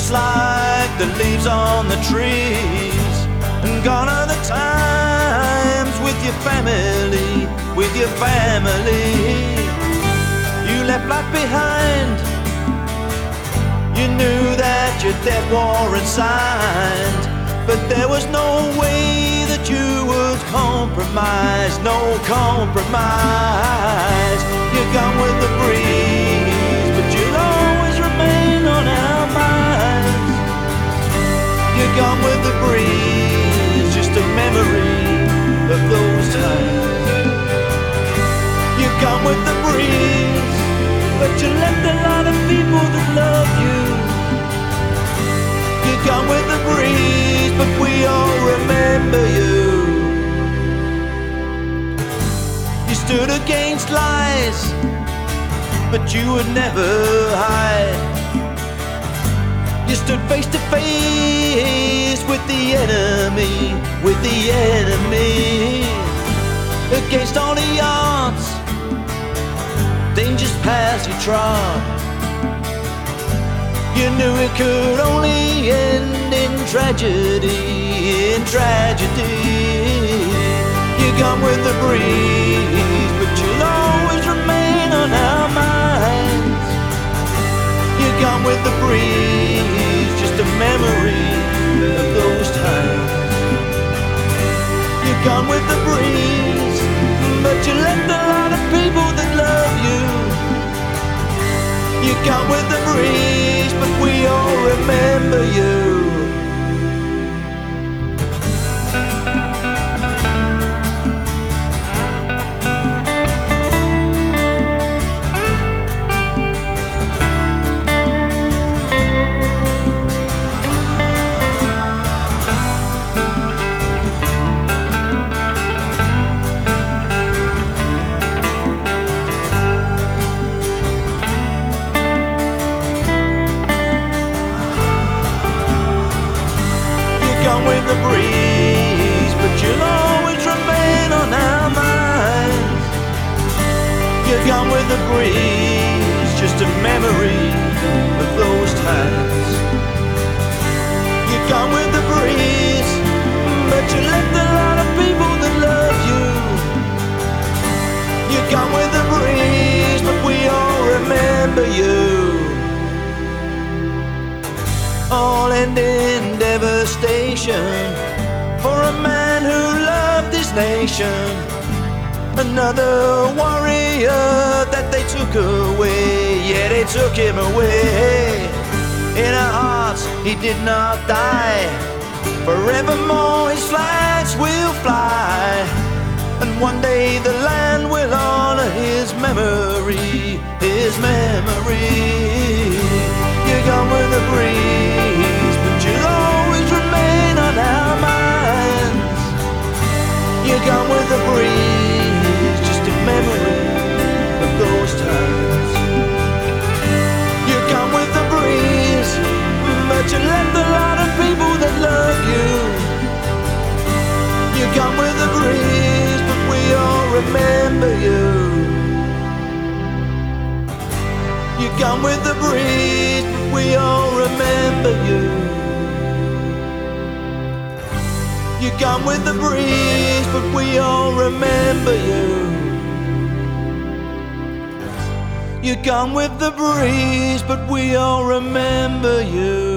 just like the leaves on the trees. And gone are the times with your family, with your family. You left life behind. You knew that your death warrant signed, but there was no way that you would compromise, no compromise. You're gone with the breeze, Gone with the breeze, just a memory of those times. You're gone with the breeze, but you left a lot of people that love you. You're gone with the breeze, but we all remember you. You stood against lies, but you would never hide. You stood face to face with the enemy, with the enemy. Against all the odds, dangerous paths you trod. You knew it could only end in tragedy, in tragedy. You're gone with the breeze, but you'll always remain on our minds. You're gone with the breeze, you left a lot of people that love you. You're gone with the breeze, but we all remember you. The breeze, but you'll always remain on our minds. You're gone with the breeze, all end in devastation for a man who loved his nation. Another warrior that they took away, yeah, they took him away. In our hearts, he did not die. Forevermore, his flags will fly. And one day the land will honor You're gone with the breeze, we all remember you. You're gone with the breeze, but we all remember you. You're gone with the breeze, but we all remember you.